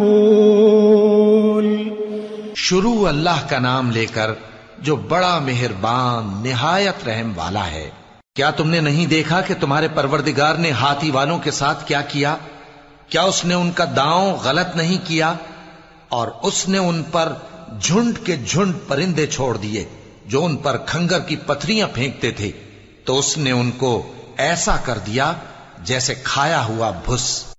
مأكول شروع اللہ کا نام لے کر جو بڑا مہربان، نہایت رحم والا ہے۔ کیا تم نے نہیں دیکھا کہ تمہارے پروردگار نے ہاتھی والوں کے ساتھ کیا کیا؟ کیا اس نے ان کا داؤں غلط نہیں کیا؟ اور اس نے ان پر جھنڈ کے جھنڈ پرندے چھوڑ دیے جو ان پر کھنگر کی پتھریاں پھینکتے تھے۔ تو اس نے ان کو ایسا کر دیا جیسے کھایا ہوا بھس۔